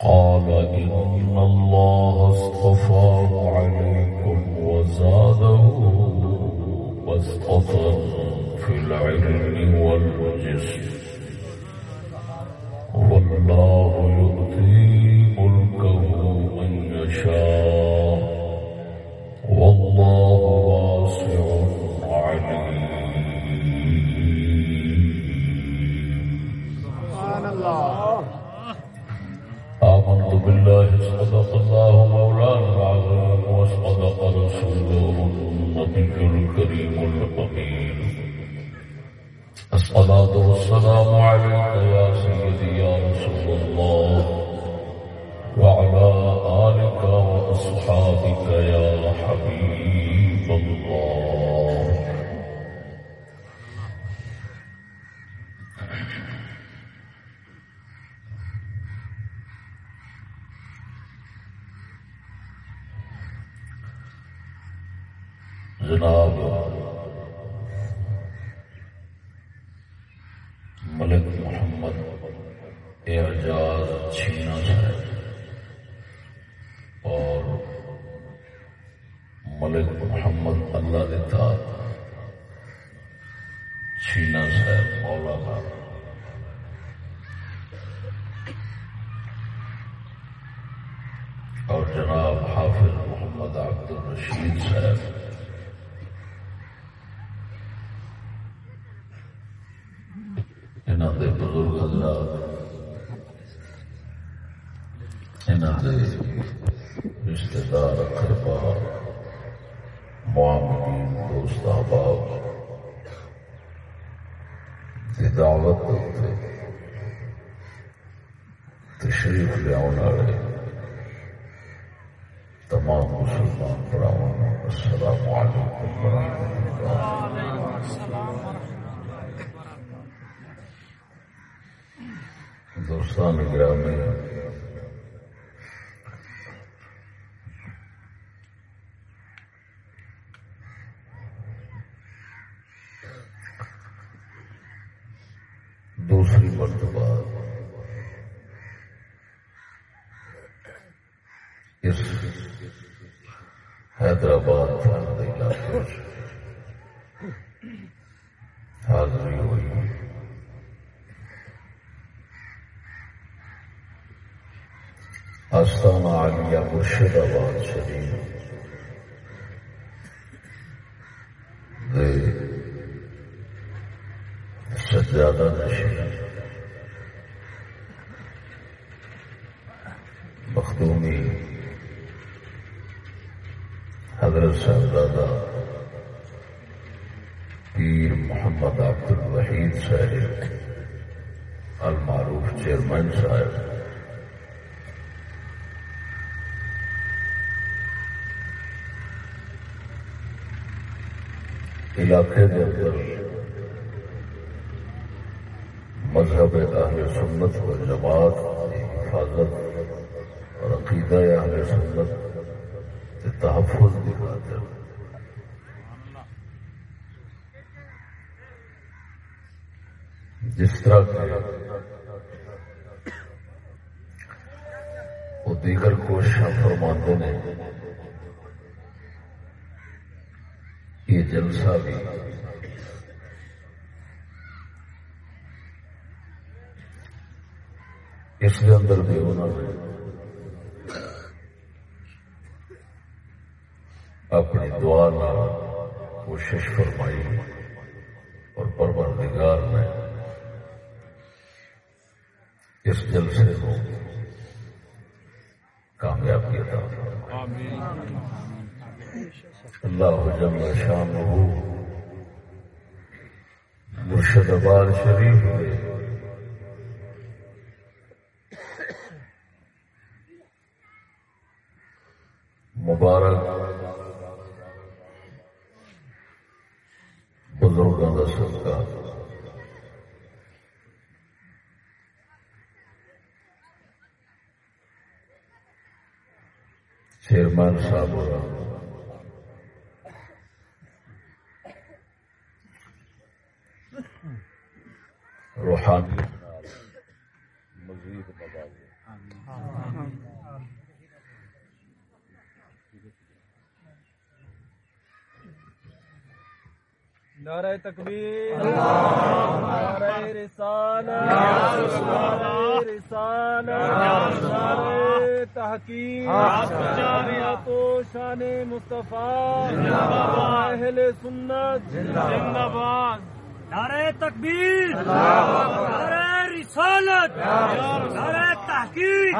قال إن الله اصطفاه عليكم وزاده واصطفى في العلم والجسم. والله الصلاة والسلام عليك يا سيدي يا رسول الله. وعلى آلك وأصحابك يا حبيب عبد الرشید صاحب دے بزرگ حضرات انہوں دے رشتے دار اقربا معاملین دوست احباب کی دعوت تشریف لیا والے۔ تمام مسلمان براؤں السلام علیکم ورحمۃ اللہ دوستان گرامی دوسری مرتبہ اس حیدرآباد علاقے حاضری ہوئی آستانہ عالیہ مرشد آباد شریف سجادہ نشین مخدومی حضرت صاحبزادہ پیر محمد عبد الوحید صاحب، المعروف چیئرمین صاحب علاقے کے اندر مذہب اہل سنت و جماعت کی حفاظت اور عقیدہ اہل سنت کے تحفظ کی خاطر جس طرح کے وہ دیگر کوششیں فرماتے ہیں یہ جلسہ بھی اس کے اندر بھی انہوں نے اپنی دعا نہ کوشش فرمائی اور پروردگار نے اس جلسے کو کامیابی عطا اللہ جل شان مرشد آباد شریف مبارک بزرگوں کا سب چیئرمین صاحب روحانی تکبیر۔ نعرہ رسالت۔ نعرہ رسالت۔ نعرہ تحقیق۔ تو شان مصطفیٰ۔ اہل سنت۔ زندہ باد۔ نعرہ تکبیر۔ نعرہ رسالت۔ نعرہ تحقیق۔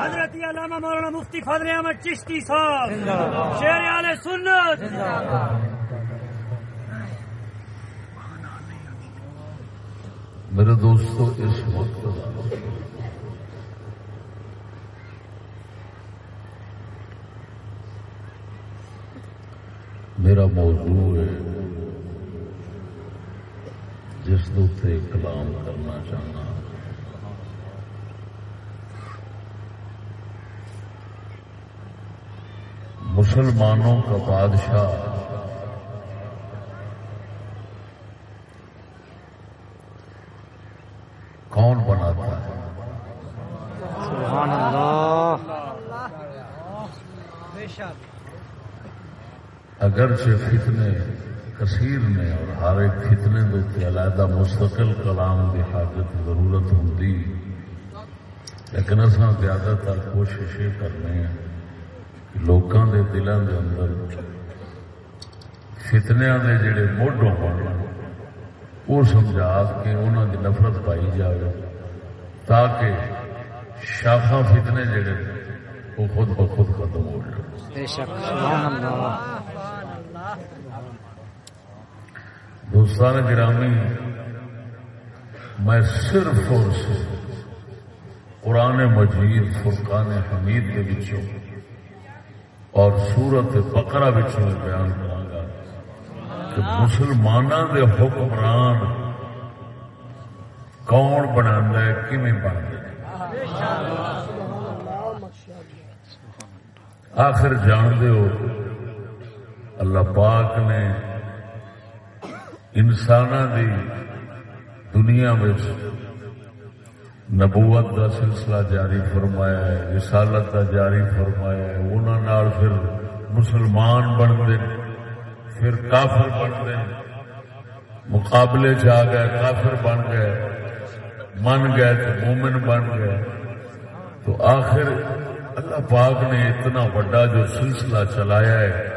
حضرت علامہ مولانا مفتی فضل احمد چشتی صاحب۔ شیر علیہ سنت۔ میرے دوستو، اس وقت میرا موضوع ہے جس دوتے کلام کرنا چاہنا۔ مسلمانوں کا بادشاہ کون بناتا ہے سبحان اللہ اگرچہ فتنے، کثیر نے اور ہر ایک فتنے کے علیحدہ مستقل کلام کی حاجت ضرورت ہوں لیکن اصا زیادہ تر کوشش یہ کرنے ہیں کہ لوگوں کے دلوں کے اندر فتنیا کے جڑے موڈ ہو وہ سمجھا کے انہوں کی نفرت پائی جائے تاکہ شاخا فتنے جڑے، وہ خود بخود ختم ہو جائے دوستان گرامی، میں صرف اور صرف قرآن مجید، فرقان حمید کے بچوں اور سورت بقرہ بچوں بیان کروں گا کہ مسلمانوں کے حکمران کون بنا کیون بنتا آخر جان ہو اللہ پاک نے انسان دی دنیا میں نبوت کا سلسلہ جاری فرمایا ہے، رسالت کا جاری فرمایا ہے۔ انہوں پھر مسلمان بنتے، پھر کافر بن گئے مقابلے چ آ گئے، کافر بن گئے، من گئے تو مومن بن گئے۔ تو آخر اللہ پاک نے اتنا بڑا جو سلسلہ چلایا ہے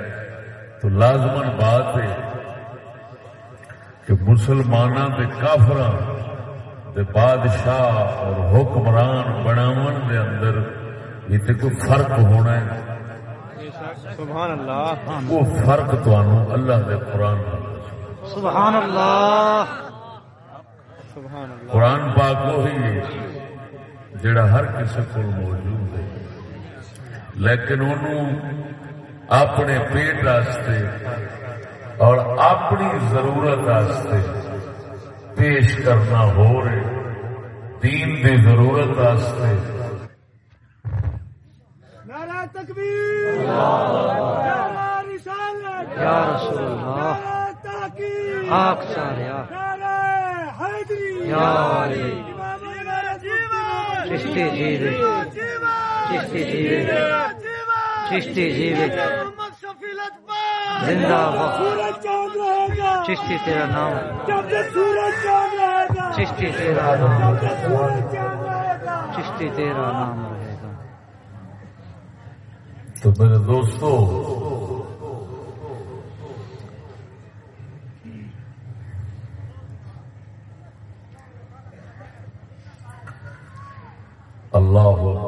تو لازمن بات ہے کہ مسلمانوں کے کافر بادشاہ اور حکمران بناو دے اندر یہ کوئی فرق ہونا ہے؟ سبحان اللہ۔ وہ فرق تو اللہ دے قرآن سبحان اللہ۔ سبحان اللہ۔ قرآن پاک وہی ہے جڑا ہر کسی کو موجود ہے۔ لیکن انہوں اپنے پیٹ راستے اور اپنی ضرورت راستے پیش کرنا ہو رہے دین دی ضرورت راستے تکبیر۔ یا رسول اللہ۔ حق ساریا یا علی۔ چشتی جیوے چشتی جیوے چشتی جیوے زندہ باد چشتی تیرا نام۔ چشتی تیرا نام۔ چشتی تیرا نام رہے گا۔ تو میرے دوستو اللہ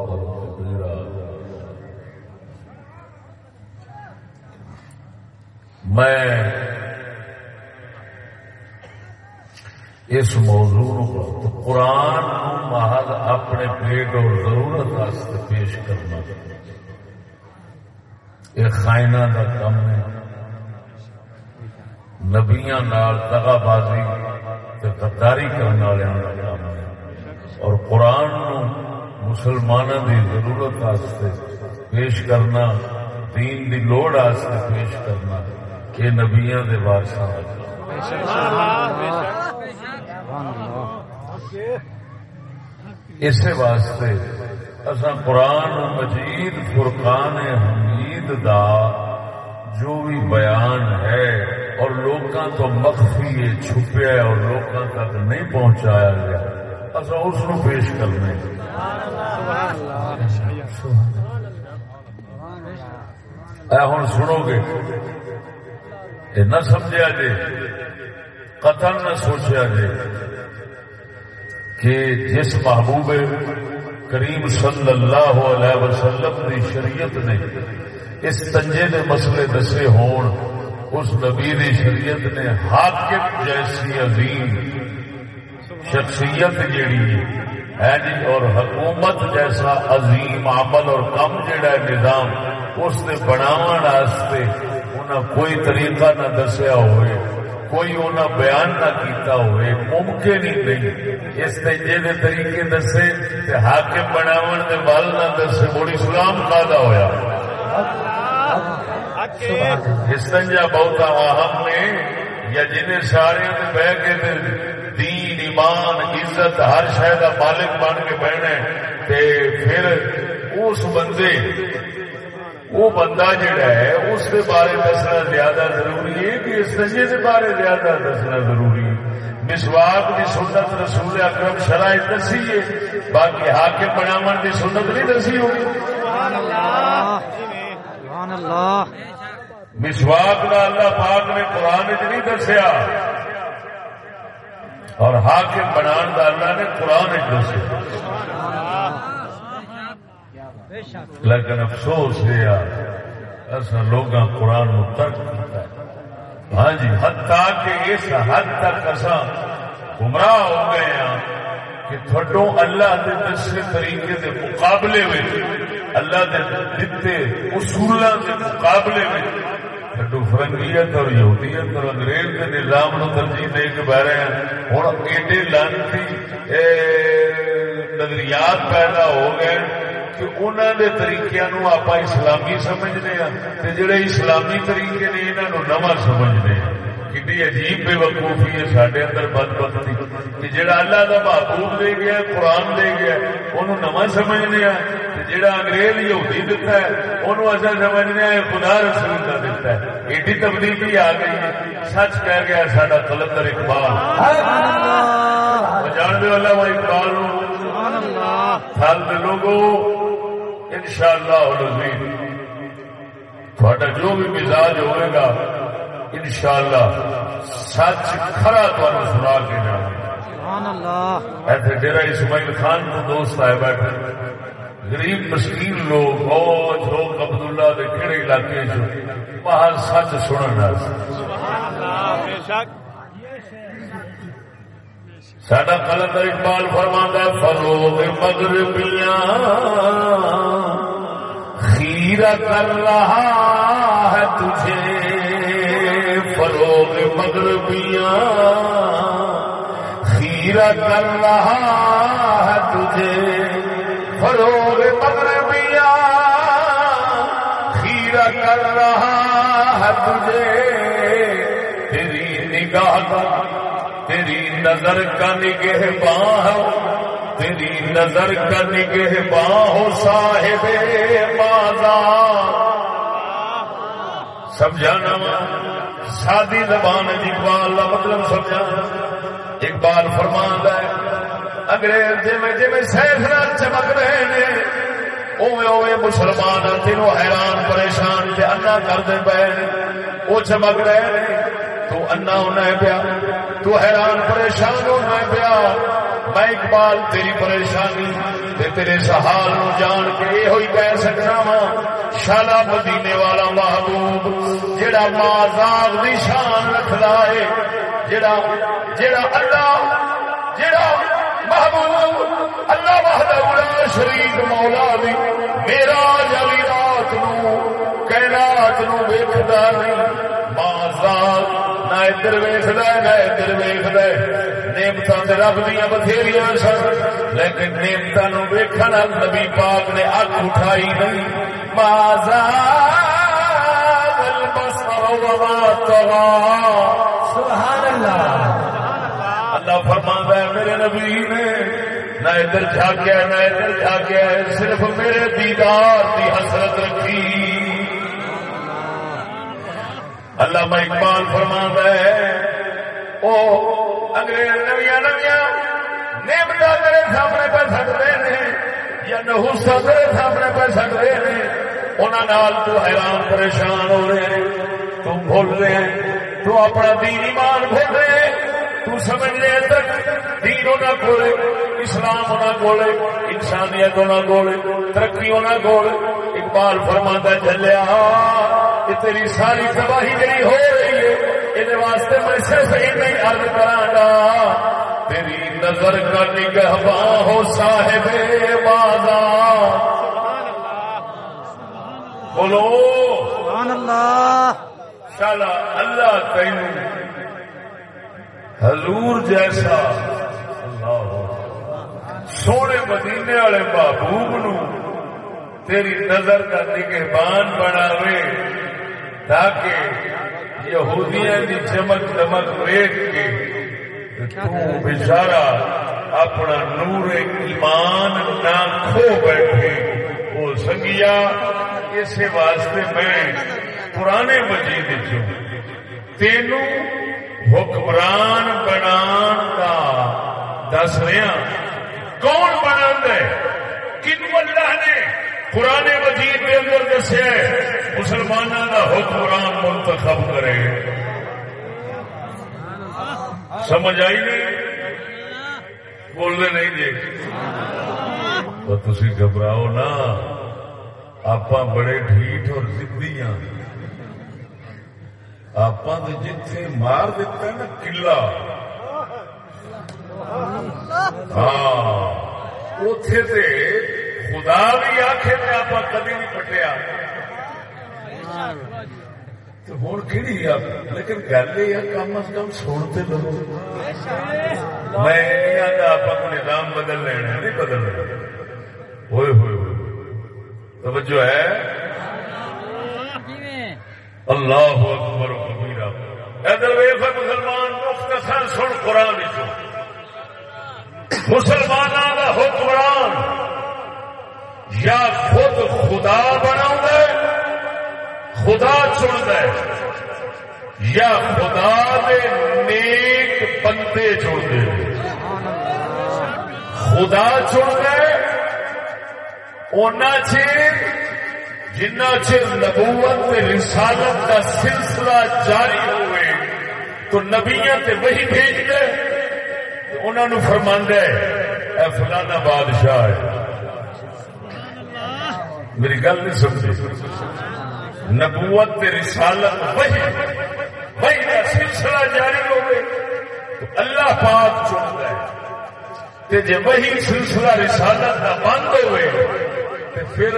میں اس موضوع قرآن محض اپنے پیٹ اور ضرورت واسطے پیش کرنا۔ یہ خائنہ کا کم ہے۔ نبیا دگا بازی غداری کرنے والوں کا کام ہے۔ اور قرآن مسلمانوں کی ضرورت واسطے پیش کرنا، دین کی لوڑ واسطے پیش کرنا۔ یہ نبیا کے وارساں اسی واسطے اصا قرآن مجید، فرقان حمید دا جو بھی بیان ہے اور لوگوں تو مخفی ہے چھپیا ہے اور لوگوں تک نہیں پہنچایا گیا اصا اس کو پیش کرنے ہوں سنو گے۔ یہ نہ سمجھا جی قتل نہ سوچا جی کہ جس محبوب کریم صلی اللہ علیہ وسلم کی شریعت نے اس تنجے کے مسئلے دسے ہون، اس نبی دی شریعت نے حاکم جیسی عظیم شخصیت جیڑی ہے جی اور حکومت جیسا عظیم عمل اور کم جڑا ہے نظام، اس نے بناو انہیں کوئی طریقہ نہ دسیا ہوئے، کوئی انہیں بیان نہ کیتا ہوئے، ممکن ہی نہیں۔ اس تجے دے طریقے دسے تے حاکم بناون دے بل نہ دسے بڑی اسلام کا ہویا۔ استنجا بہت اہم نے، یا جنہیں سارے بہ کے دین، ایمان، عزت، ہر شہر کا مالک بن کے بہنا پھر اس بندے وہ بندہ جڑا ہے، اس کے بارے دسنا زیادہ ضروری ہے کہ استنجے کے بارے زیادہ دسنا ضروری ہے۔ مسواک کی سنت رسول اکرم شرائط دسی ہے، باقی حاکم بناو کی سنت نہیں دسی ہوگی۔ مسواک کا اللہ پاک نے قرآن چ نہیں دسیا۔ اور حاکم بنان کا اللہ نے قرآن چ دسیا۔ لیکن افسوس ہے، ایسا لوگ قرآن نو ترک کیتا ہے۔ ہاں جی حتیٰ کہ اس حد تک اصا گمراہ ہو گئے ہیں کہ تھوڑوں اللہ دے دسے طریقے دے مقابلے میں اللہ دے دتے اصولوں دے مقابلے میں تھوڑو فرنگیت اور یہودیت اور انگریز کے نظام نو ترجیح دے کے بہ رہے ہیں۔ ہوں ایڈے لانتی نظریات پیدا ہو گئے۔ کہ انہوں دے طریقے نو آپ اسلامی سمجھنے ہیں جڑے اسلامی طریقے نے انہوں نواں سمجھنے ہیں کتنی عجیب بے وقوفی ہے سارے اندر بد بختی کہ جڑا اللہ کا محبوب دے گیا قرآن دے گیا انہوں نواں سمجھنے جڑا انگریز یہودی دتا ہے انہوں اصا سمجھنے خدا رسول کا دتا ہے۔ ایڈی تبدیلی آ گئی ہے۔ سچ کہہ گیا سارا کلندر اقبال۔ جان دو اللہ اقبال پھل دے لوگو ان شاء اللہ جو بھی مزاج ہوئے گا انشاءاللہ سچ کھرا تمہیں سنا کے جاؤں ایسے ڈیرا اسماعیل خان کو دوست آئے بیٹھے غریب مسکین لوگ بہت لوگ عبداللہ کے کہڑے علاقے باہر سچ سننا سڈا کلندر اقبال فرما فروغ مغربیاں خیرہ کر رہا ہے تجھے، فروغ مغربیاں خیرہ کر رہا ہے تجھے، فروغ مغربیاں خیرہ کر رہا ہے تجھے، تیری نگاہ کا نظر کا نگہ باہ تیری نظر کا نگہ باہ صاحب بازار سمجھانا سادی زبان اقبال جی، کا مطلب سمجھا۔ اقبال فرمان ہے، انگریز جی میں جی سیفر چمک رہے ہیں اوے اوے مسلمان تینوں حیران پریشان سے انا کرتے پے وہ چمک رہے ہیں تو انا ہونا ہے پیا تو حیران پریشان ہونا ہے پیا میں اقبال، تیری پریشانی تے تیرے سہال نو جان کے یہ ہوئی کہہ سکنا وا۔ شالا مدینے والا محبوب جڑا ماں دی شان رکھدا ہے جڑا جڑا اللہ جڑا محبوب، اللہ وحدہ لا شریک مولا دی۔ میرا جلی رات نو، کائنات نو ویکھدا نہیں۔ ماں نہ ادھر ویکھدا نہ ادھر ویکھدا نعمت رب دیا بتھیری سن لیکن نعمت ویکن نبی پاک نے اک اٹھائی نہیں مازا اللہ فرما ہے میرے نبی نے نہ ادھر جھاگیا نہ ادھر جھاگیا صرف میرے دیدار کی حسرت رکھی اللہ میں اقبال فرما ہے وہ انگریز نویا نویا نعمت میرے سامنے پہ سکتے ہیں یا نہوسا میرے سامنے پہ سکتے ہیں انہوں تو حیران پریشان ہو رہے ہیں تم بھول رہے ہیں، تو اپنا دین ایمان بھول رہے ہیں، تو سمجھ رہے تک دین ہونا کولے اسلام ہونا کولے انسانیت ہونا کولے ترقی ہونا کولے۔ اقبال فرماتا چلیا تیری ساری تباہی جی ہو رہی ہے یہ واسطے میں صرف نہیں ارد کرا تیری نظر کا نگہباں ہو صاحب بازار بولو۔ سبحان اللہ شالا اللہ تین حضور جیسا۔ سونے مدینے والے محبوب نو تیری نظر کا نگہبان بناوے تاکہ یہودیاں دی چمک دمک ویٹ کے تو بچارا اپنا نور ایمان نہ کھو بیٹھے۔ وہ سنگیا اسی واسطے میں پرانے مجید تینوں حکمران بنان کا دس رہا۔ کون بنا کنو اللہ نے پرانے مجید کے اندر دسیا مسلمانوں کا حکمران منتخب کرے۔ سمجھ آئی نہیں؟ بولنے نہیں جی۔ تو تھی گھبراؤ نا آپ بڑے ڈھیٹ اور زدی ہاں۔ آپ جتھے مار دیتا ہے نا کلا ہاں اتے تے خدا بھی آخے تے آپ کدی نہیں پٹیا ہوں کہڑی لیکن گل یہ کم از کم سنتے لو میں آپ کو نظام بدل لینا نہیں بدل لینا۔ ہوئے ہوئے ہوئے۔ توجہ ہے؟ اللہ اکبر کبیرہ۔ ادھر ویخ مسلمان، مختصر سن قرآن چ مسلمانوں کا حکمران یا خود خدا بنا خدا چن یا خدا دے نیک بندے چن خدا چن اونا چیر جنا چر نبوت رسالت کا سلسلہ جاری ہوئے، تو نبیاں تے وہی بھیج دے انہوں نے فرماند ہے، اے فلانا بادشاہ ہے۔ میری گل نہیں سمجھی نبوت تے رسالت وہی وہی کا سلسلہ جاری ہوئے تو اللہ پاک چنتا ہے۔ تے جے وہی سلسلہ رسالت کا بند ہوئے، تے پھر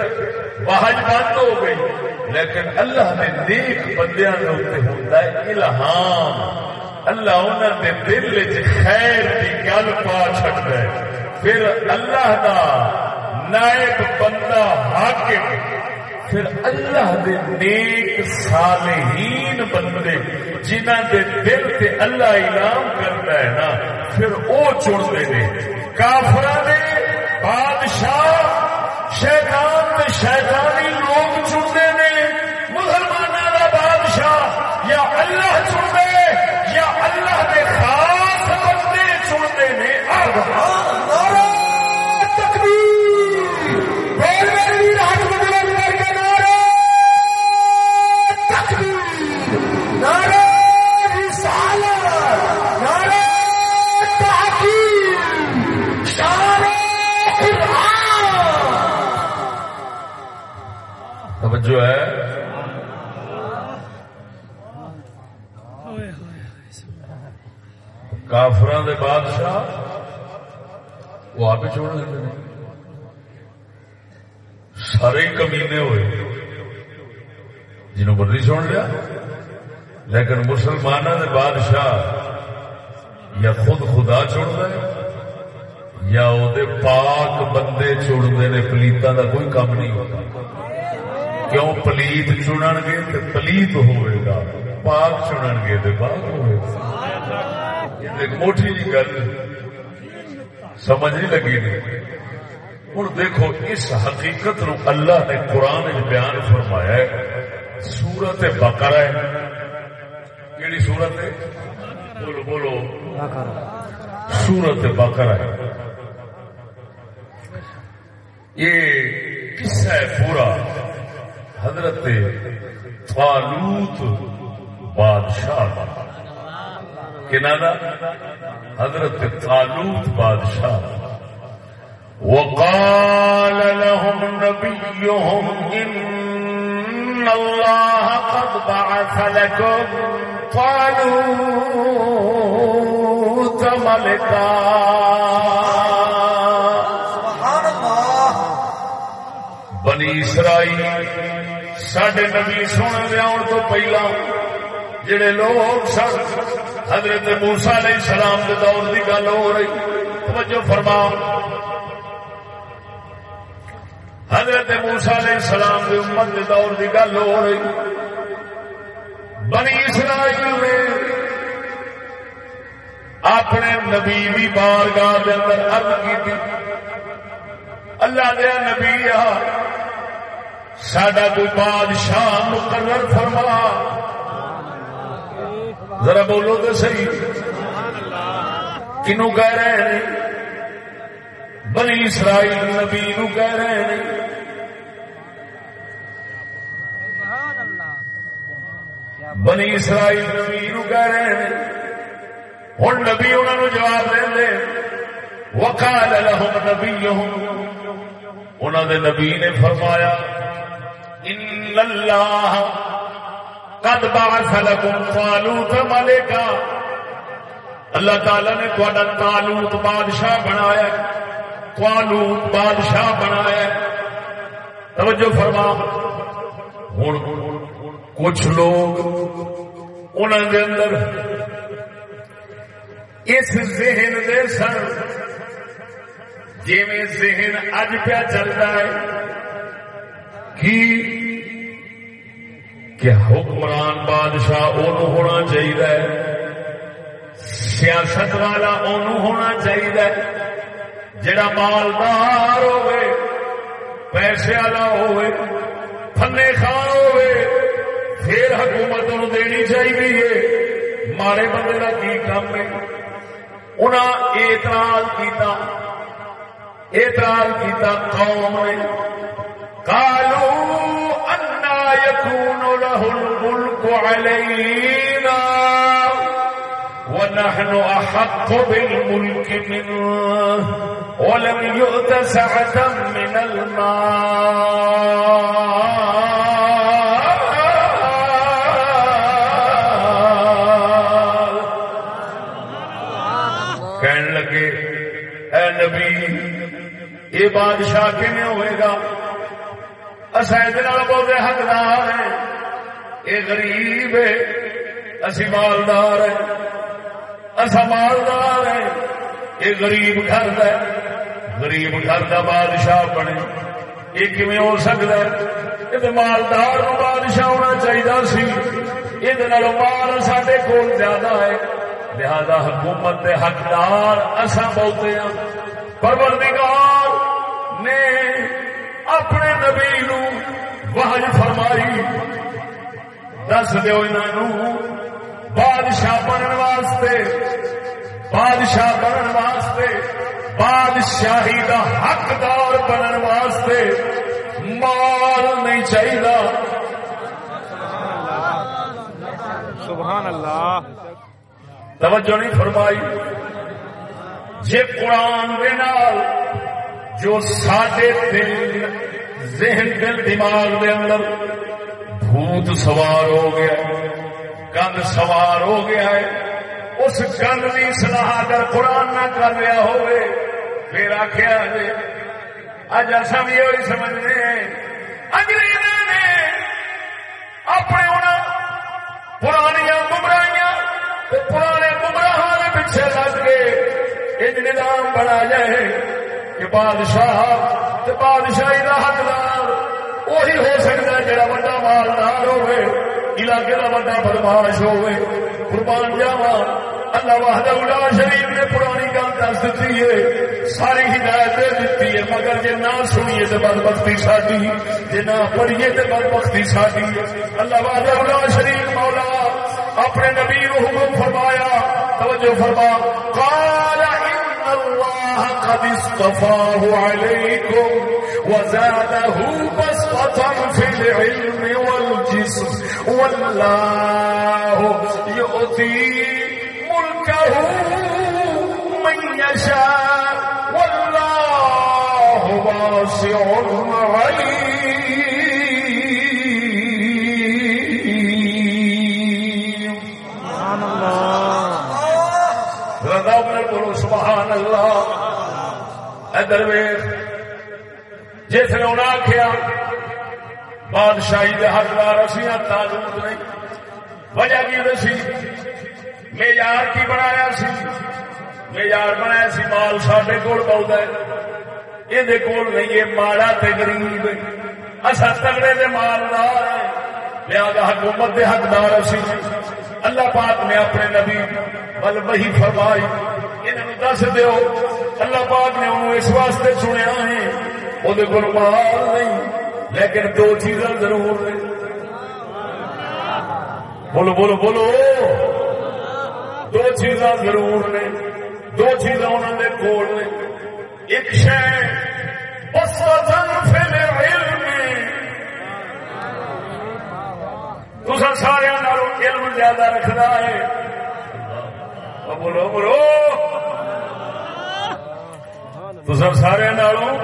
بہج بند ہو گئی لیکن اللہ نے نیک بندیاں ہوتا ہے، الہام۔ اللہ انہوں نے دل چ خیر کی گل پا چڑ ہے۔ پھر اللہ دا نائب بندہ حاکم، پھر اللہ دے نیک صالحین بندے جنہ دے دل تے اللہ اعلان کرتا ہے نا، پھر وہ چنتے ہیں کافر نے بادشاہ، شیطان تے شیطانی لوگ چنتے لیکن مسلمانوں دے بادشاہ یا خود خدا چن رہے یا وہ پاک بندے چڑتے نے پلیتوں کا کوئی کام نہیں ہوتا۔ کیوں پلیت چنن گے تو پلیت ہوئے گا؟ پاک چنن گے تو پاک ہوئے گا۔ موٹی جی گل سمجھ نہیں لگی جی۔ نہیں ہوں دیکھو، اس حقیقت نو اللہ نے قرآن بیان فرمایا ہے۔ سورت بقرہ ہے۔ سورت بولو بولو۔ سورت بقرہ۔ ہے یہ قصہ ہے پورا۔ حضرت طالوت بادشاہ۔ کا کنا دا؟ حضرت طالوت بادشاہ۔ وقال لهم نبيهم إن الله قد بعث لكم طالوت ملكا بنی اسرائیل سڈے نبی سونے دے آن تو پہلا جڑے لوگ سن، حضرت موسا علیہ السلام کے دور کی گل ہو رہی، توجہ فرما۔ حضرت موسا علیہ السلام کی امت کے دور کی گل ہو رہی۔ بنی اسرائیل نے اپنے نبی بھی بارگاہ کے اندر ارد کی اللہ دیا نبی آ سڈا کوئی بادشاہ مقرر فرما۔ ذرا بولو تو صحیح۔ کنو کہہ رہے ہیں بنی اسرائیل نبی نو کہہ رہے ہیں۔ بنی اسرائیل نبی نو کہہ رہے ہیں۔ ہوں نبی انہوں جواب دیں دے۔ وقال لهم نبيهم انہوں نے نبی نے فرمایا، ان اللہ قد بعث لكم طالوت ملکا۔ اللہ تعالی نے تھوڑا طالوت بادشاہ بنایا۔ طالوت بادشاہ بنایا توجہ فرما۔ ہوں کچھ لوگ انہوں اندر اس ذہن دے سن جی ذہن اج پیا چلتا ہے کہ کہ حکمران بادشاہ اونوں ہونا چاہیے سیاست والا اونوں ہونا چاہیے جڑا مالدار ہوئے، پیسے والا ہوئے فنے خان ہوئے، پھر حکومت انہوں دینی چاہیے ماڑے بندے کا کی کام ہے؟ انہیں اعتراض کیتا اعتراض کیتا قوم نے۔ کالو انا یکون له الملک علینا ونحن احق بالملك منه، ولم يؤت سعة من المال. کہنے لگے، اے نبی، یہ بادشاہ کیون ہوئے گا؟ اصا یہ بہت حقدار ہیں۔ یہ غریب ہے، اسی مالدار ہیں۔ اصا مالدار ہیں یہ غریب گھر ہے۔ غریب گھر کا بادشاہ بنے۔ یہ کیون ہو سکتا ہے؟ یہ مالدار بادشاہ ہونا چاہیے سی۔ یہ مال سڈے کول زیادہ ہے۔ لہذا حکومت کے حقدار اصا بولتے ہیں پروردگار نے اپنے نبی نو وحج فرمائی۔ دس دیو انہوں بادشاہ بننے واسطے بادشاہ بننے واسطے بادشاہی کا حقدار بننے واسطے مال نہیں چاہیے سبحان اللہ توجہ نہیں فرمائی۔ جے قرآن دے نال جو ساڈے دل ذہن دل دماغ دے اندر بھوت سوار ہو گیا۔ گند سوار ہو گیا ہے۔ اس گند کی سلاح اگر قرآن نہ کر رہا ہوئے، پھر آخیا جی اج اصا بھی یہ سمجھتے ہیں۔ انگریزوں نے اپنے انہوں پرانیاں گمراہیاں پرانے گمراہوں کے پیچھے لگ کے ایک نظام بنا جائے کہ بادشاہ بادشاہی کا حقدار وہی ہو سکتا ہے جڑا بڑا مالدار ہوئے۔ علاقے کا بڑا بدماش ہوئے، قربان جاوا اللہ وحدہ الا شریف نے پرانی گل دس دیتی ہے، ساری ہدایت دے دیتی ہے، مگر جی نہ سنیے تو بد بختی ساری جی نہ پڑھیے تو بد بختی ساری اللہ وحدہ الا شریف مولا، اپنے نبی کو حکم فرمایا، توجہ فرما، قال ان اللہ قد اصطفاه عليكم وزاده بسطة في العلم والجسم۔ والله يؤتي من يشاء. والله واسع سبحان بولو سبحان اللہ۔ ادھر جس نے انہیں آخیا بادشاہی کے حقدار اسی ہاں تعلق نہیں وجہ کی دسی معیار کی بنایا سی۔ معیار بنایا سی، مال سڈے کول بہت ہے۔ یہ کول نہیں ہے ماڑا تے غریب اصا تگڑے دے مال لہذا حکومت دے حقدار اسی۔ اللہ پاک نے اپنے نبی بل وہی فرمائی۔ انہوں دس دیو، اللہ پاک نے انہوں اس واسطے چنیا ہے۔ وہ مال نہیں۔ لیکن دو چیزاں ضرور نے بولو بولو بولو۔ دو چیزاں ضرور نے دو چیزاں انہوں نے کول نے ایک شہ تصا سارے علم زیادہ رکھنا ہے۔ بولو بولو۔ تصا سارے نالوں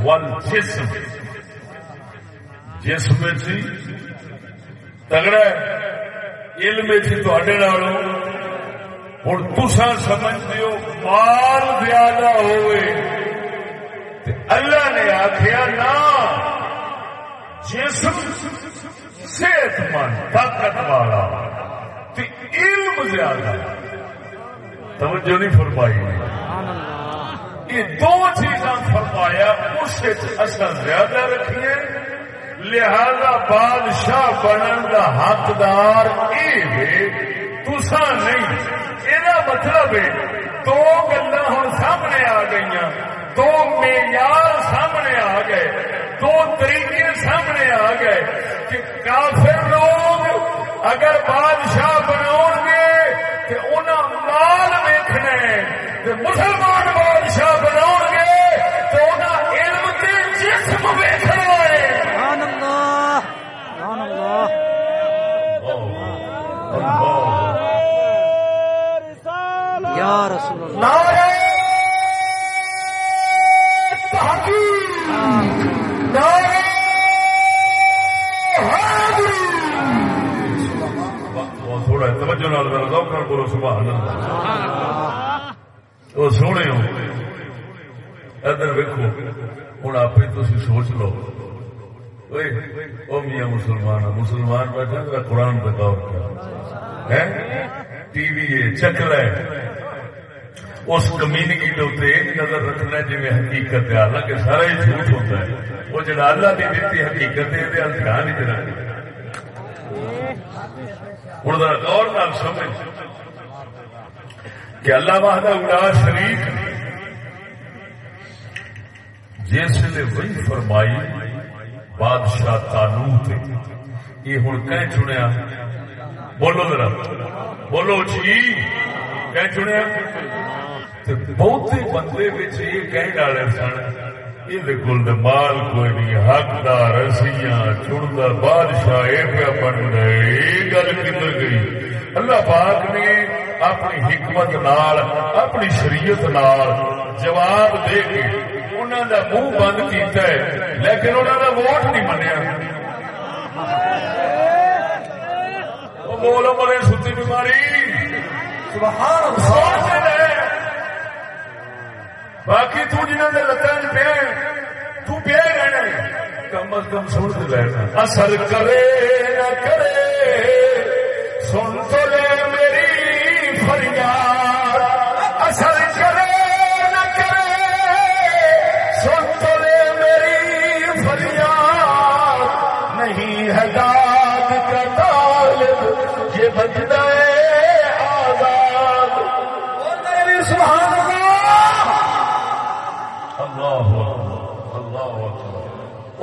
ون جسم جسم تگڑا علم ہوں تسا سمجھتے ہو مال زیادہ ہوئے اللہ نے آخیا نہ جسم صحت مند طاقت والا علم زیادہ توجہ نہیں فرمائی یہ دو چیزاں فرمایا، اس اثر زیادہ رکھیے لہذا بادشاہ بنن کا حقدار یہ تسا نہیں۔ یہ مطلب ہے، دو گلا ہوں سامنے آ گئی دو معیار سامنے آ گئے، دو طریقے سامنے آ گئے کہ کافر لوگ اگر بادشاہ بناؤ گے، تو انہیں مال ویکنا مسلمان بادشاہ بناؤ گے تو علم کے جسم ویکنا یا رسول اللہ۔ نعرہ تھوڑا توجہ نال ذوق کر بولو سبحان اللہ۔ وہ سونے ہو۔ ادھر ویکو ہوں آپ تھی سوچ لو۔ او میاں مسلمان مسلمان بیٹھا میرا قرآن پہ غور کر۔ ٹی وی چکر ہے اس کمیونٹی کے اتنے نظر رکھنا جی حقیقت ہے۔ حالانکہ سارا ہی جھوٹ ہوتا ہے۔ وہ جڑا اللہ کی دیتی حقیقت ہے یہ دھیان ہی رکھ ہوں غور نال سمجھ کہ اللہ واہدہ اڑا شریف جس نے وہی فرمائی، بادشاہ تانو تانوت یہ ہوں کہ چنیا، بولو ذرا۔ بولو جی کہ چنیا۔ بہت بندے یہ کہنے والے سن یہ مال کوئی نہیں، حقدار، رسیاں، چنتا، بادشاہ، یہ پیا بن گئے یہ گل کدھر گئی؟ اللہ پاک نے اپنی حکمت نال، اپنی شریعت نال جواب دے کے انہوں کا منہ بند کیتا ہے لیکن انہوں کا ووٹ نہیں منیا بولو بڑے ستی بیماری باقی تو نے لتان پہ تو پہ رہنا کم از کم سن تو لینا اثر کرے نہ کرے سن تو لے میری فریاد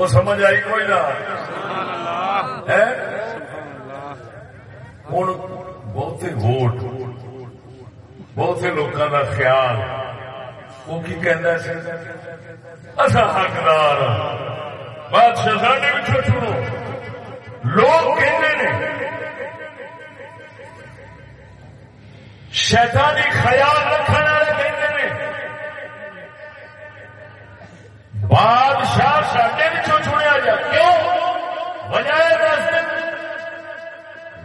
سمجھ آئی کوئی نہ۔ ہوں بہتے ووٹ بہتے لوگوں کا خیال۔ وہ کی کہنا سی اصا حقدار۔ بادشاہ ساڈے پچھو چنو لوگ کہتے ہیں شیطانی خیال رکھنے بادشاہ سڈے پچھو چنیا جا کیوں؟ وجہ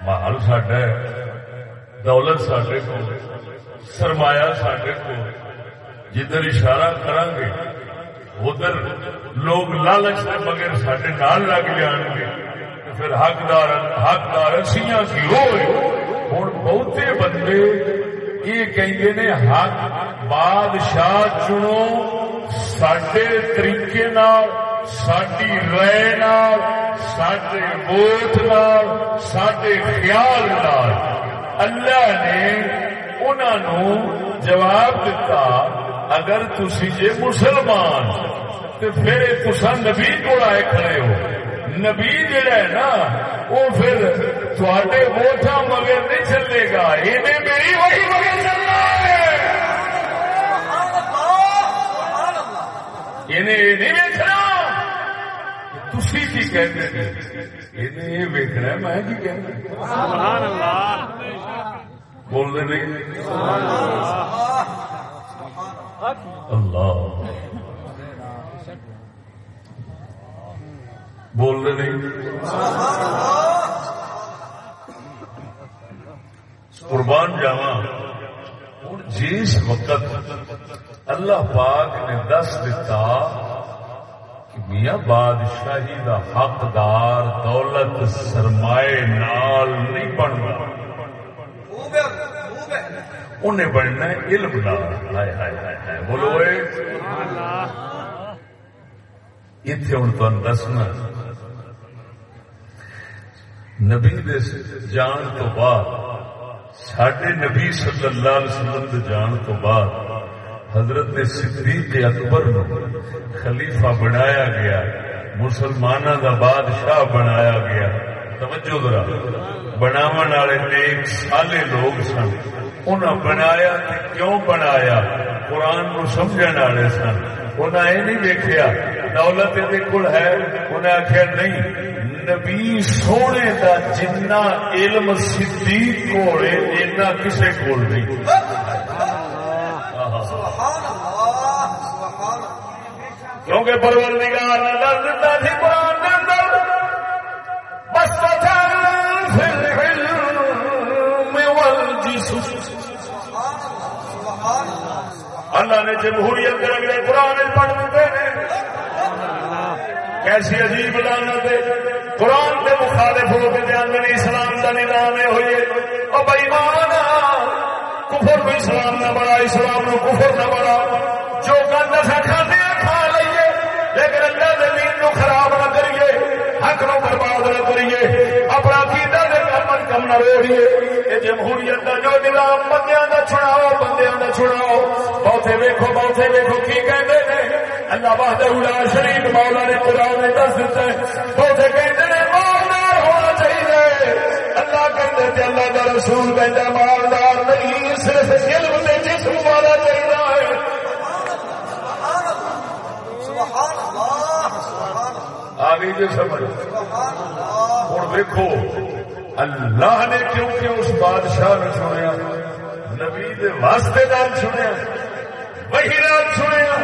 محل سڈا دولت سڈے کو سرمایہ سڈے کو جدھر اشارہ کریں گے ادھر لوگ لالچ کے بغیر سڈے نال لگ جان گے پھر حقدار حقدار سیاں کی؟ ہوئے ہوں بہتے بندے یہ کہیں نے، حق بادشاہ چنو۔ سڈے طریقے ساری رائے سڈے ووٹ نال سڈے خیال نال اللہ نے انہوں جواب دیتا اگر تھی جے مسلمان تو پھر تصا نبی کو آئے کھڑے ہو نبی جڑا ہے نا وہ پھر تھوڑے ووٹا مگر نہیں چلے گا انہیں میری وہی مگر چلنا ہے انہیں نہیں ویکنا تھی کی کہتے انہیں یہ ویکنا میں کی کہنا بول رہے نہیں اللہ بول رہے نہیں قربان جاوا ہوں جس وقت اللہ پاک نے دس دتا کہ میاں بادشاہی دا حقدار دولت سرمائے نال نہیں بننا۔ انہیں بننا علم بولو اتنے ہوں تم دسنا۔ نبی جان تو بعد سڈے نبی صلی اللہ علیہ وسلم جان تو بعد حضرت صدیق اکبر نو خلیفہ بنایا گیا مسلمانوں کا بادشاہ بنایا گیا۔ توجہ ذرا بناو والے نیک سالے لوگ سن۔ انہیں بنایا تے کیوں بنایا؟ قرآن کو سمجھ والے سن۔ انہیں یہ نہیں دیکھا دولت یہ کول ہے؟ انہیں آخیا نہیں نبی سونے کا جنا علم صدیق کو اینا کسے کول نہیں۔ کیونکہ پروردگار نے دس دیتا تھی قرآن کے اندر، بس اللہ نے جمہوریت کے اگلے قرآن پڑھ دیتے ہیں۔ کیسی عجیب لانت قرآن کے مخالف ہو کے دھیان اسلام کا نظام ہوئے اور بےمان کفر کو اسلام نہ بڑا اسلام کو کفر نہ بڑا جو گند اصا کھانے کھا لیے لیکن اللہ زمین خراب نہ کریے، حق نو برباد نہ کریے۔ کم نہ روڑیے جمہوریت کا جو نظام بندیاں کا چھڑاؤ بندیاں کا چھڑاؤ بہتے ویکو بہتے ویکو کی کہتے ہیں اللہ بہت شریف مولا نے قرآن نے دس دیتا ہے بہتے کہتے ہیں مالدار ہونا چاہیے اللہ کہتے تھے اللہ کا رسول کہتا مالدار نہیں صرف علم میں جسم والا چاہیے آگے جو سمجھ ہوں دیکھو اللہ نے کیونکہ اس بادشاہ نے سنیا نبی دے واسطے نال سنیا وہی نال سنیا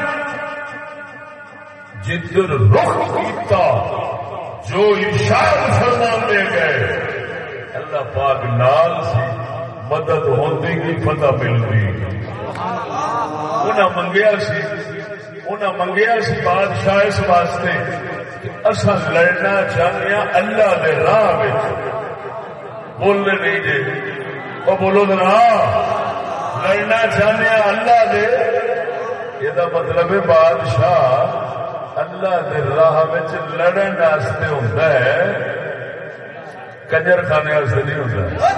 جدھر رخ کیتا، جو اشار فرمان دے گئے، اللہ پاک نال سی مدد ہوتی کی فتح ملتی انہیں منگیا سی انہیں منگیا سی بادشاہ اس واسطے اصا لڑنا چاہتے ہیں اللہ کے راہ بولنے نہیں دے۔ وہ بولو نا لڑنا چاہنے اللہ دے۔ یہ مطلب ہے بادشاہ اللہ دے راہ لڑن واسطے ہوتا ہے۔ کنجر خانے واسطے نہیں ہوتا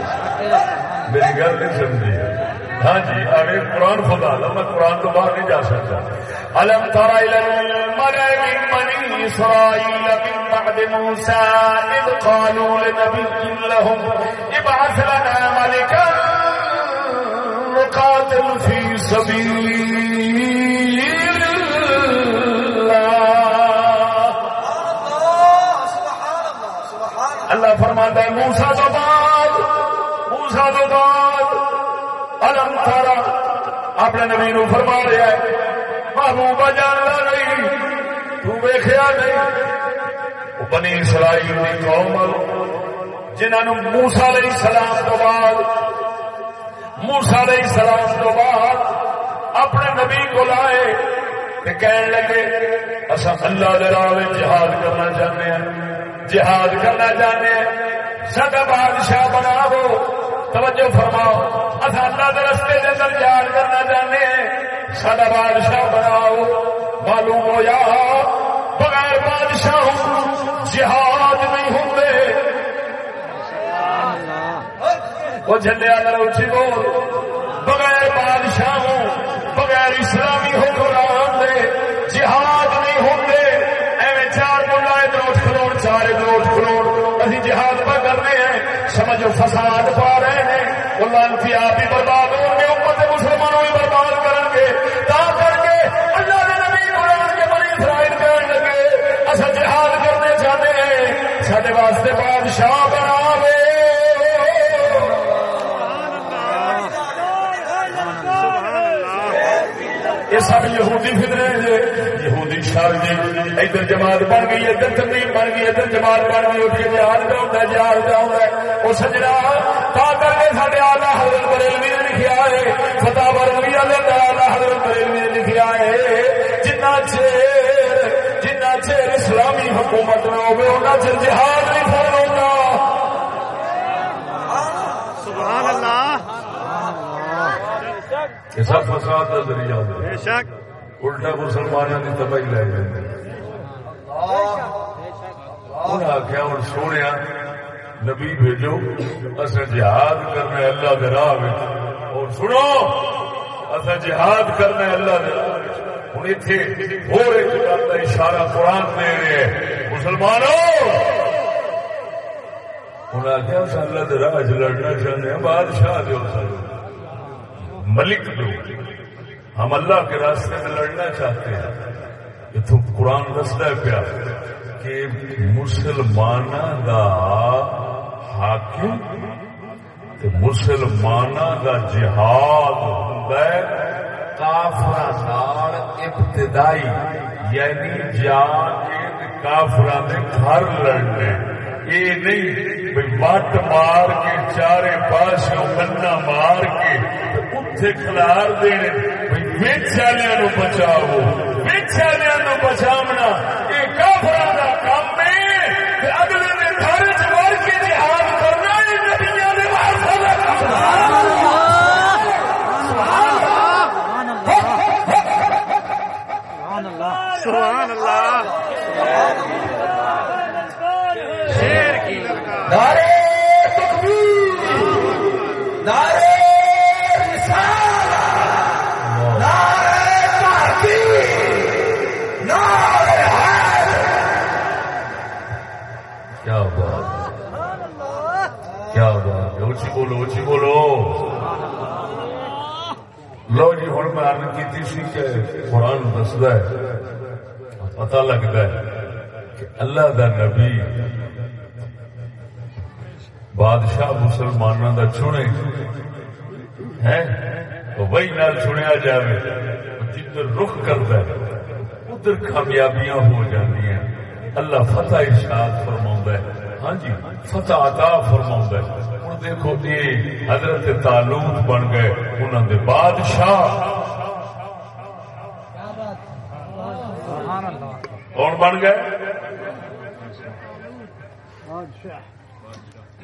میری گل نہیں سمجھی۔ ہاں جی ارے قرآن خدا لو میں قرآن تو باہر نہیں جا سکتا۔ الم تارا إسرائيل من بعد موسى إذ قالوا لنبي لهم ابعث لنا ملكا نقاتل في سبيل الله۔ اللہ فرماتا ہے موسا تو بعد موسا تو بعد۔ الم تارا اپنے نبی نو فرما رہا ہے محبوبہ جاننا نہیں تو ویخیا نہیں۔ بنی اسرائیل کی قوم جنہوں موسا علیہ السلام تو بعد موسا علیہ السلام تو بعد اپنے نبی کو لائے کہنے لگے اصا اللہ دے راہ جہاد کرنا چاہتے ہیں جہاد کرنا چاہتے ہیں سدا بادشاہ بنا دو۔ توجہ فرماؤ۔ اصا اللہ کے رستے کے اندر جہاد کرنا چاہتے ہیں۔ سدا بادشاہ بناؤ، معلوم ہو جا بغیر بادشاہ جہاد نہیں ہوں وہ جھنڈے اگر اچھی بول۔ بغیر بادشاہ بغیر اسلامی حکمران دے جہاد نہیں ہوں چار ملا ادھر کروڑ، چار ادھر کروڑ۔ ابھی جہاد پہ کر رہے ہیں۔ سمجھو فساد پا رہے ہیں۔ وہ لانتی آپ ہی برباد ہوں گے، امت مسلمانوں ہی برباد کریں گے۔ تا کر کے اللہ نے نبی قرآن کے بڑی اسرائیل کرنے لگے اصل جہاد کرنے چاہتے ہیں سارے واسطے بادشاہ بنا یہ سب یہودی فدرے ہیں جی۔ یہودی شار جی۔ ادھر جماعت بن گئی، ادھر تنظیم بن گئی، ادھر جماعت بن گئی اتنے جہاز کا ہوتا ہے جہاز کا ہوتا ہے وہ سجنا تا کر کے سارے آلہ حضرت بریلوی نے لکھا ہے فتح بریلوی والے آلہ حضرت بریلوی نے لکھا ہے جنہ چیر جنہ چیر اسلامی حکومت نہ ہوگی انہیں جہاز نہیں فون ہوگا سبحان اللہ یہ سب فساد کا ذریعہ بے شک الٹا مسلمانوں کی تباہی لے جائے انہیں آخیا ہوں سونے نبی بھیجو اصل جہاد کرنا اللہ کے راہ اور سنو اصل جہاد کرنا اللہ کے راہ ہوں اتنے ہو ایک گل کا اشارہ قرآن دے رہے ہیں۔ مسلمانوں! انہیں آخیا اس اللہ کے راہ لڑنا چاہتے ہیں، بادشاہ دو ملک دو ہم اللہ کے راستے میں لڑنا چاہتے ہیں۔ یہ تو قرآن دستا ہے پیا کہ مسلمان دا حاکم تے مسلمان دا جہاد ہوندا ہے ابتدائی یعنی جا کے کافراں دے گھر لڑنے۔ یہ نہیں بھائی وٹ مار کے، چارے پاسوں گنا مار کے اتنے کلار دینے۔ بچ والوں بچاؤ بچ والوں کی سی کہ قرآن دستا ہے پتا لگتا ہے کہ اللہ دا نبی بادشاہ مسلمانوں کا چنے ہے تو وہی نال چنیا جائے جدھر رخ کرتا ہے ادھر کامیابیاں ہو جاتی ہیں اللہ فتح ارشاد فرما ہے ہاں جی فتح عطا فرما ہے۔ ہوں دیکھو یہ حضرت تعلق بن گئے انہوں نے بادشاہ کون بن گئے۔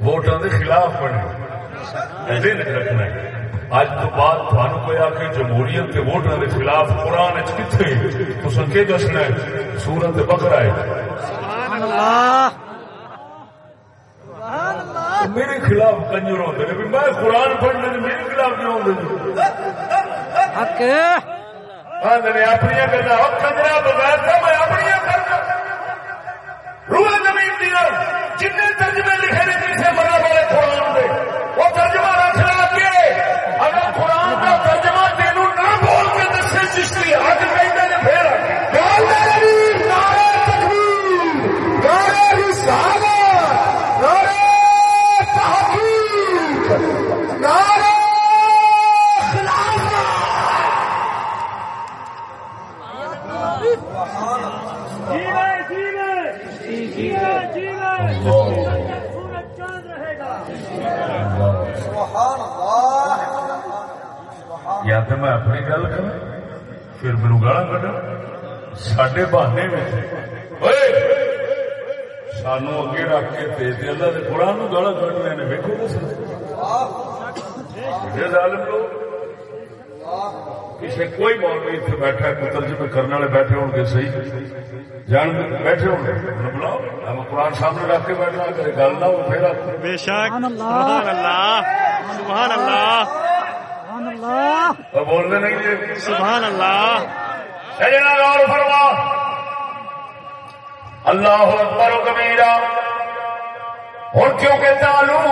ووٹوں کے خلاف بنے۔ رکھنا ہے۔ اج تو بعد تھانوں کوئی آ کے جمہوریت کے ووٹوں کے خلاف قرآن کتنے سن کے دسنا ہے۔ سورت بکرا ہے۔ میرے خلاف کنجر ہوتے ہیں میں قرآن پڑھنے میرے خلاف کیوں ہوتے اپنی کرنا کنجرا بغیر میں اپنی روئے زمین دیا جن نے گل کروں پھر میرے گالا کھڑا سڈے بہانے سانو اگے رکھ کے اللہ کے قرآن گالا کٹ رہے ہیں ویکو ظالم لوگ کسی کوئی مولوی اتنے بیٹھا کوئی ترجمے کرنے والے بیٹھے ہو گے صحیح جان بیٹھے ہو گے بلاؤ ہم قرآن سامنے رکھ کے بیٹھنا کرے گل نہ ہو پھر بے شک سبحان اللہ سبحان اللہ اللہ۔ اور بولنے نہیں دے سبحان اللہ۔ سجنا غور فرما۔ اللہ اکبر و کبیرہ۔ اور کیونکہ تعلق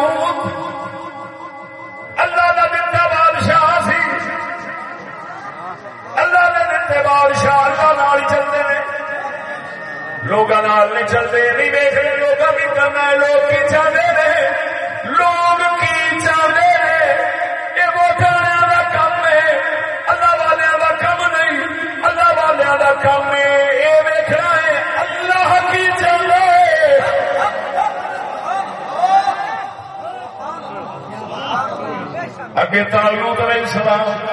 اللہ کا دتا بادشاہ سی۔ اللہ کے دتے بادشاہ اللہ نال چلتے ہیں۔ لوگوں نہیں چلتے نہیں ویسے لوگ کی کرنا لوگ کی چاہتے ہیں۔ لوگ کی چاہتے یہ ہے، اللہ کی چلے اگے تعلق علیہ السلام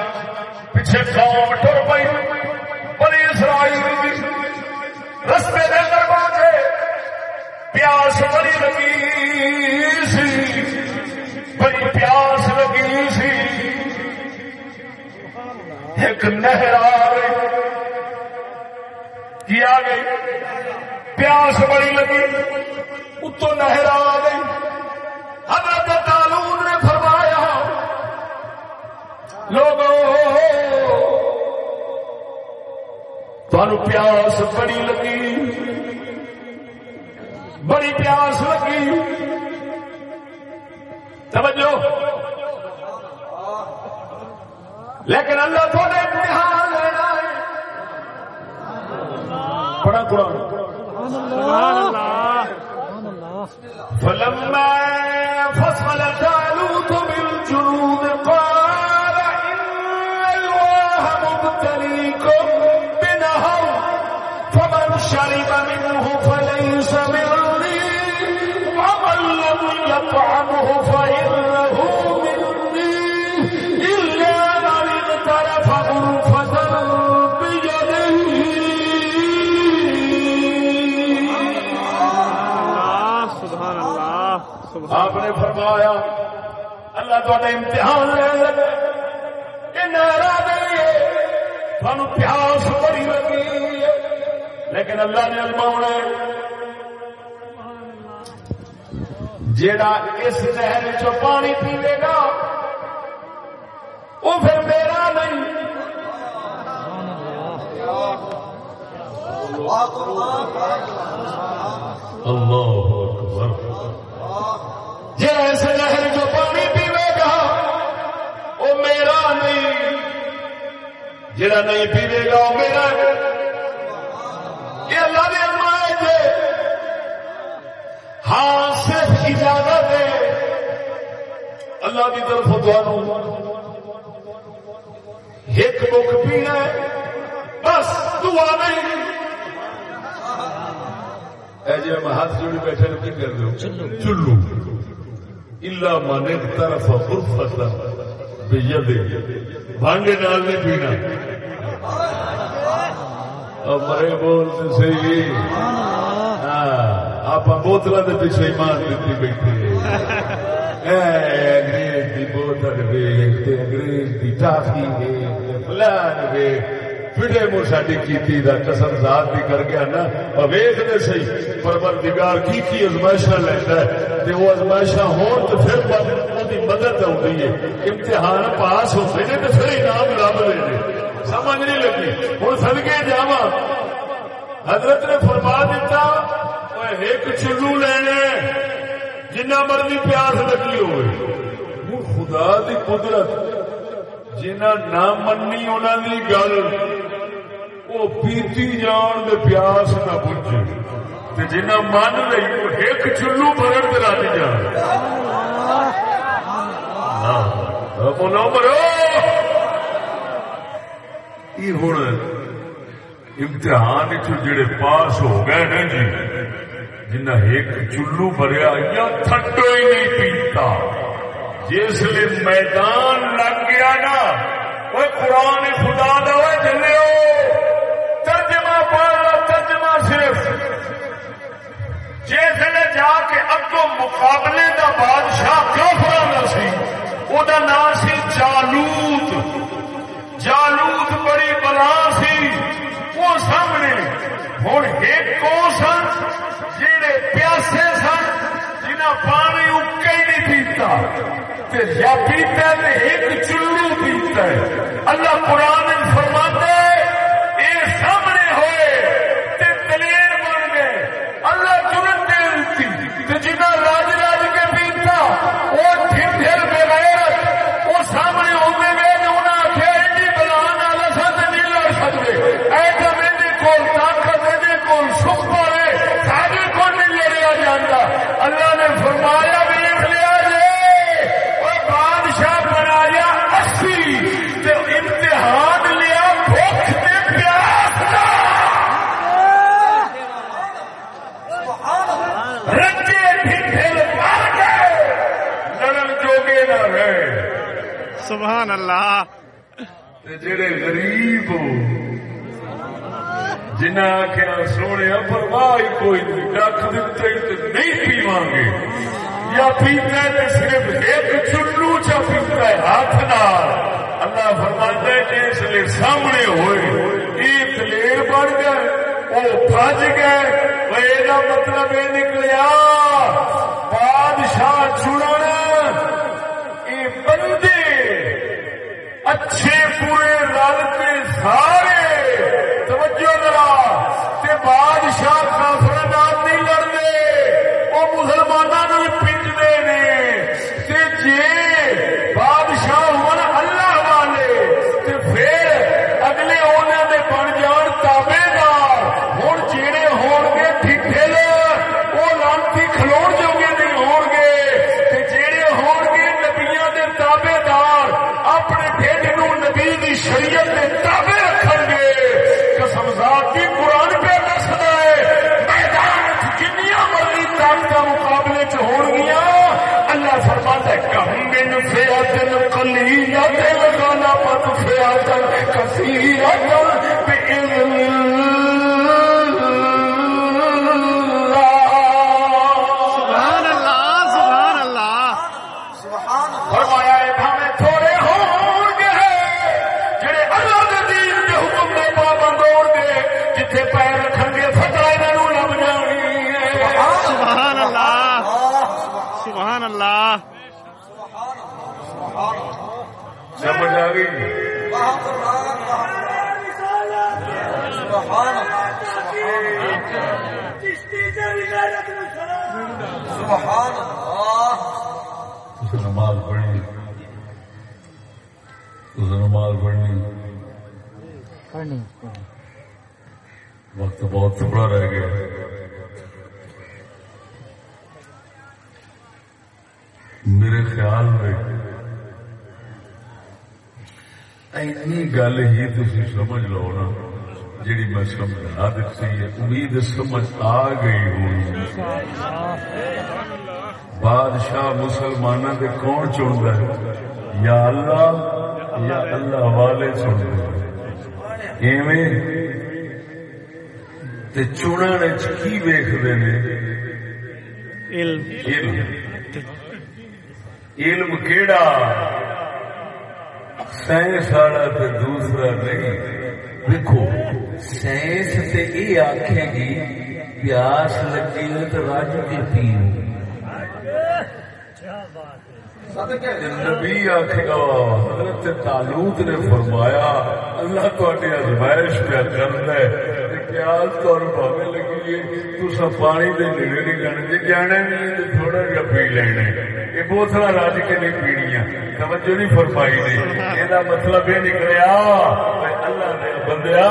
پیچھے قوم ٹر پئی بڑی اسرائیل رستے دے اندر پہنچے پیاس بڑی لگی سی، بڑی پیاس لگی سی۔ ایک نہر آ گئی۔ کی آ گئی۔ پیاس بڑی لگی۔ اتو نہر آ گئی۔ حضرت تعلق نے فرمایا لوگوں تمہیں پیاس بڑی لگی۔ بڑی پیاس لگی۔ توجہ۔ لیکن اللہ تھوڑے امتحان لینا۔ بڑا قرآن. سبحان اللہ فلما فصل طالوت بالجنود قال إن الله مبتليكم بنهر فمن شرب منه فليس مني ومن لم يطعمه فإنه آپ نے فرمایا اللہ تعالی امتحان نہرا دے سانو پیاس بڑی لگی۔ لیکن اللہ نے ازماؤنا جیڑا اس نہر چو پانی پیوے گا وہ پھر میرا نہیں۔ اللہ۔ جڑا نہیں پیوے گا وہ میرا ہے۔ یہ اللہ نے فرمایا کہ ہاں صرف اجازت ہے۔ اللہ کی طرف تھانوں ایک مک پینا ہے۔ بس، دعا نہیں۔ اے جی میں ہاتھ جوڑی بیٹھے کی کر دو چلو۔ الا من طرف غرفت بید بھانگے نال نہیں پینا۔ اور مرے بولتے صحیح۔ ہاں آپ بوتل کے پیچھے مار دیتی بیٹھے۔ انگریز کی بوتل ویگتے انگریز کی ٹافی ویگ فلان ویگ پھڑے مو ساڈی کیتی دا قسم ذات بھی کر گیا نا اور ویگ دے صحیح پروردگار کی کی ازمائشاں لیتا ہے۔ تے وہ ازمائشاں ہون تو پھر دی مدد آتی ہے۔ امتحان پاس ہوتے ہیں تو پھر انعام لب رہے ہیں سمجھ نہیں لگی۔ ہوں سدکے جاوا حضرت نے فرما دیتا اوے ایک چلو لینے، جنہ مرضی پیاس لگی ہوئے۔ خدا دی قدرت، جنہ نہ مننی انہوں دی گل وہ پیتی جان دے پیاس نہ بجے تے جنہ من لئی وہ ایک چلو بھرن تے راضی جان بولو مرو۔ یہ ہوں امتحان جڑے پاس ہو گئے نا جی جنہ ایک چلو بھریا یا تھٹو ہی نہیں پیتا۔ جس لیے میدان لگ گیا نا وہ قرآن خدا دے چلے ترجمہ پڑھ ترجمہ صرف۔ جس نے جا کے اگوں مقابلے دا بادشاہ کیوں فرا سی وہ نام سی جالوت۔ جالوت بڑی بلا سی۔ وہ سامنے ہوں ایک کو سن جہے پیاسے سن جنہ پانی اکے نہیں پیتا۔ یا پیتا ایک چلو پیتا ہے۔ اللہ قرآن سبحان اللہ۔ جڑے غریب ہو جنہ آخیا سونے پرواہ کوئی نہیں ڈک دیتے نہیں پیواں گے یا پیتا ہے صرف ایک چلو چا پیتا ہے ہاتھ نال۔ اللہ فرماتا ہے کہ اس لیے سامنے ہوئے۔ یہ دلیر بن گئے وہ بج گئے۔ وہ یہ مطلب یہ نکلیا، بادشاہ چڑنا اچھے برے رل کے سارے توجہ ذرا کہ بادشاہ نماز پڑھنی۔ نماز پڑھنی۔ پڑھنی۔ وقت بہت تھوڑا رہ گیا۔ میرے خیال میں گل ہی تھی سمجھ لو نا۔ جیڑی میں سمجھا دیتی ہے امید سمجھ آ گئی ہوئی بادشاہ مسلمانوں کے کون چنتا ہے؟ یا اللہ یا اللہ والے چنتے ایویں تے چنن کی ویکھدے نے؟ علم۔ علم۔ علم کیڑا؟ سائنس والا تے دوسرا نہیں۔ دیکھو سائنس تے یہ آکھے گی پیاس لگی ہے تو رج کے پیو نبی آخے گا حضرت نے فرمایا اللہ تاری ازمائش پہ کرنا ہے بھاوے لگی پانی دے نیڑے نہیں جانے جی جانا نہیں تو تھوڑا جا پی لینا یہ بوتل رج کے نہیں پینیا توجہ نہیں فرمائی نے یہ مطلب یہ نکلیا اللہ نے بندیا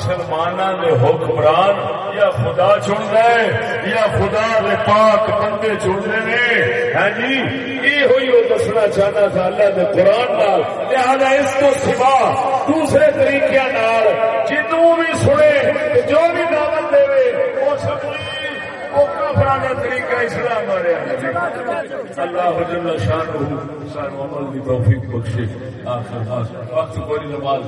مسلمانوں نے حکمران یا خدا چن رہے یا خدا دے پاک بندے چن رہے ہیں؟ ہاں جی یہ ہوئی وہ دسنا چاہتا تھا اللہ نے قرآن نال۔ لہذا اس کو سوا دوسرے طریقے نال جنوں بھی سنے جو بھی دعوت دے وہ سب وہ طریقہ اسلام اللہ جل شان سانو عمل کی توفیق بخشے۔ آخر وقت کوئی نماز